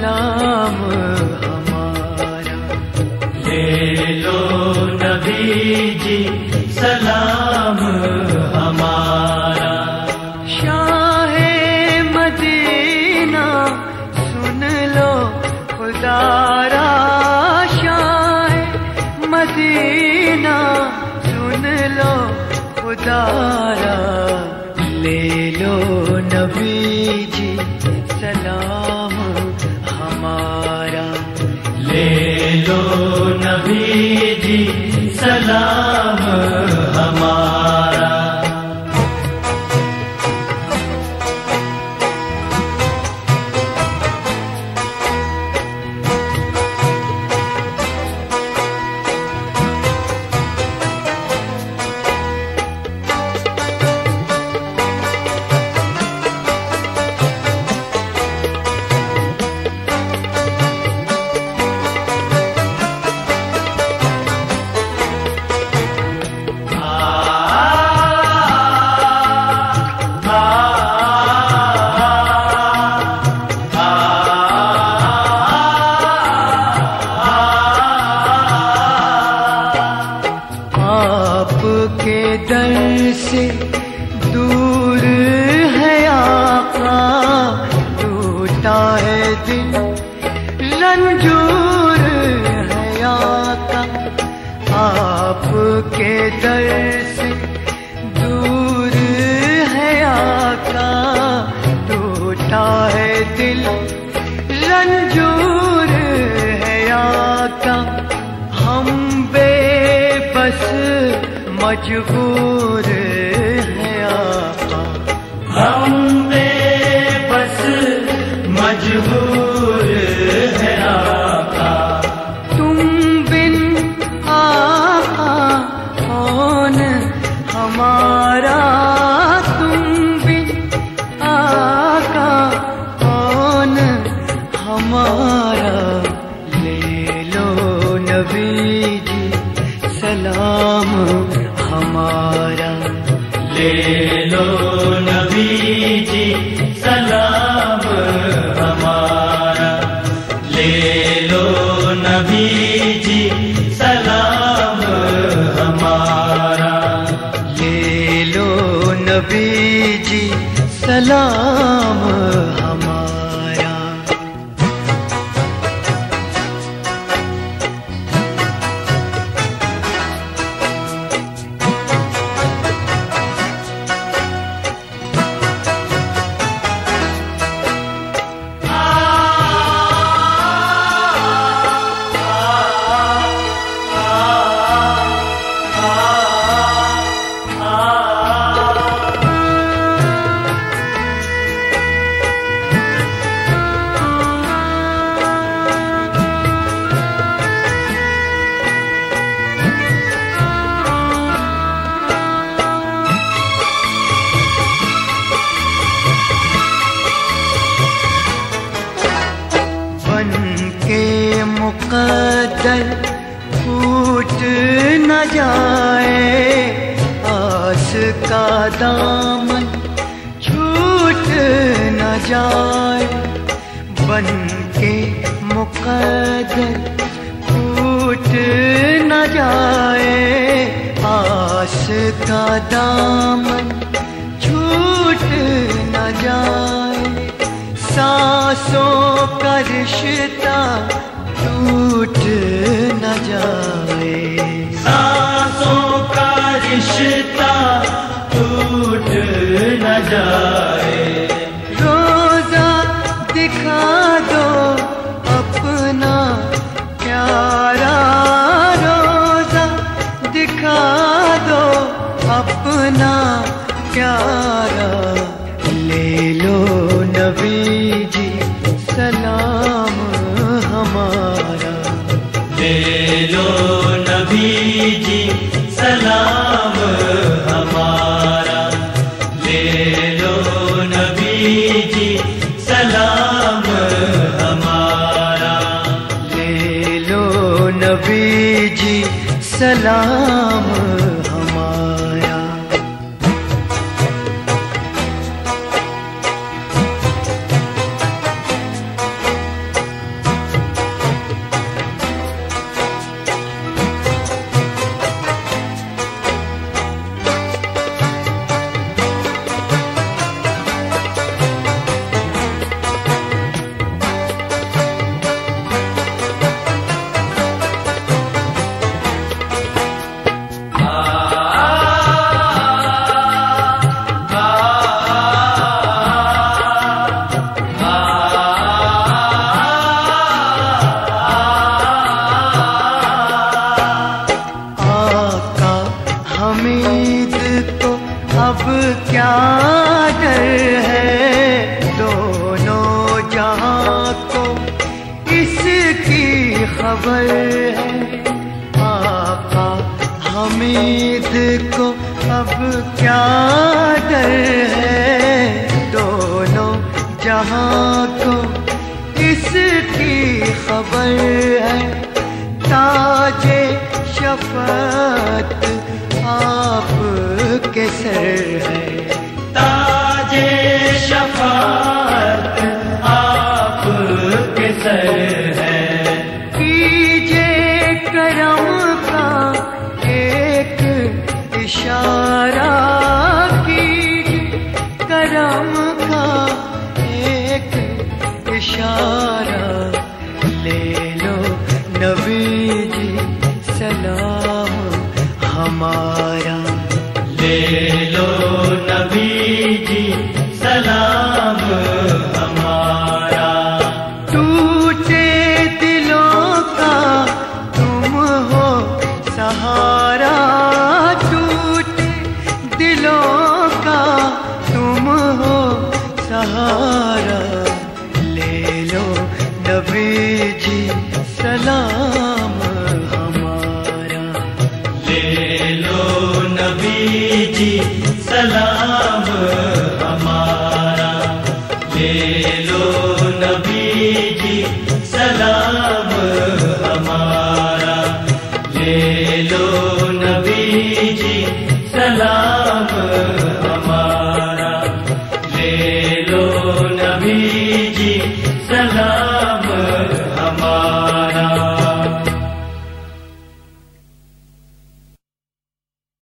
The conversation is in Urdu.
سلام ہمارا۔ لے لو نبی جی سلام ہمارا۔ شاہ مدینہ، سن لو خدارا شاہ مدینہ، سن لو خدارا نبی جی سلام۔ سے مجبور ہے آقا ہم بے بس مجبور ہے آقا تم بن آقا کون ہمارا تم بن آقا کون ہمارا ہمارا۔ لے لو نبی جی سلام ہمارا۔ لے لو نبی جی سلام ہمارا۔ لے لو نبی جی سلام پھوٹ نہ جائے۔ آس کا دامن چھوٹ نہ جائے۔ بن کے مقدر پھوٹ نہ جائے۔ آس کا دامن چھوٹ نہ جائے۔ سانسوں کا رشتہ ٹوٹ نہ جائے سانسوں کا رشتہ سلام جہاں کو اس کی خبر ہے۔ آقا حمید کو اب کیا ڈر ہے؟ دونوں جہاں کو اس کی خبر ہے۔ تاج شفاعت آپ کے سر ہے۔ نبی جی سلام ہمارا لے لو نبی جی سلام ہمارا۔ ٹوٹے دلوں کا تم ہو سہارا۔ جی سلام ہمارا۔ لے لو نبی جی سلام ہمارا۔ لے لو نبی جی